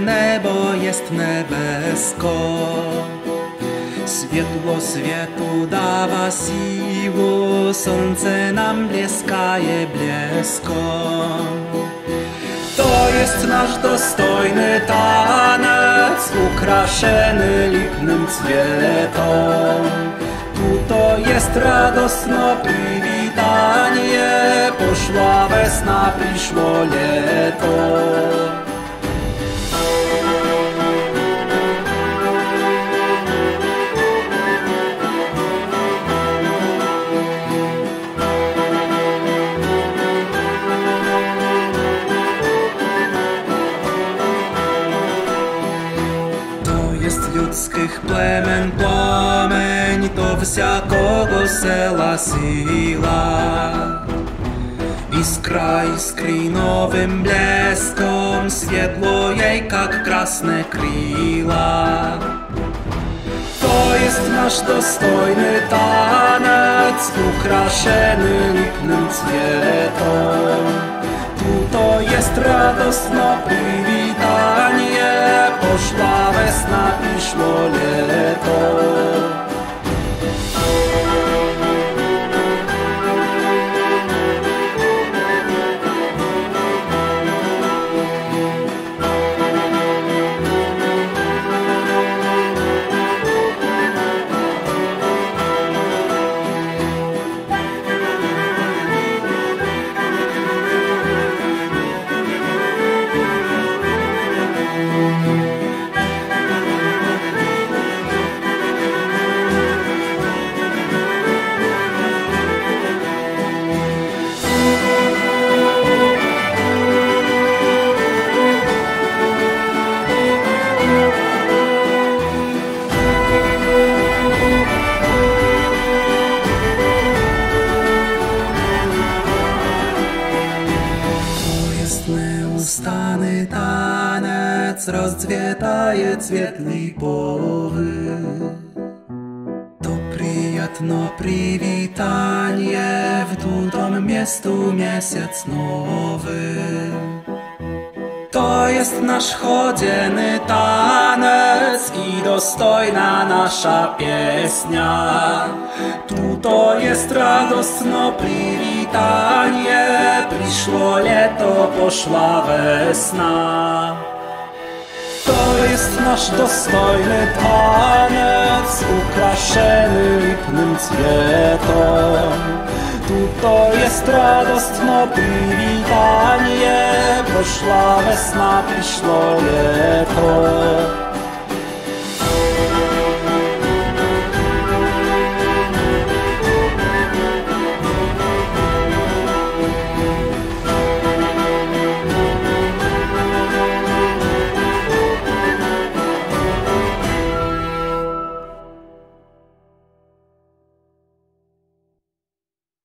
niebo jest nebesko. Światło światu dawa siłu, słońce nam bleskaje blesko. To jest nasz dostojny tanec, ukraszony lipnym cwietom. Tu to jest radosno przywitanie, poszła wesna, przyszło leto. Людських племен пламень то всякого села сіла, Іскра іскри новим блеском світло ей, как красне крила. То есть наш достойный танец, украшений липным цветом. Тут то есть радостно привіт. Wesna, przyszło nieustany tanec, rozcwietaje cwietli powy. To przyjatno przywitanie, w długim miestu miesiąc nowy. To jest nasz chodzieny tanec i dostojna nasza pieśnia. Tu to jest radosno przywitanie, przyszło leto, poszła wesna. To jest nasz dostojny tanec, ukraszony lipnym cwietom. Tu to jest radosno przywitanie, poszła wesna, przyszło leto.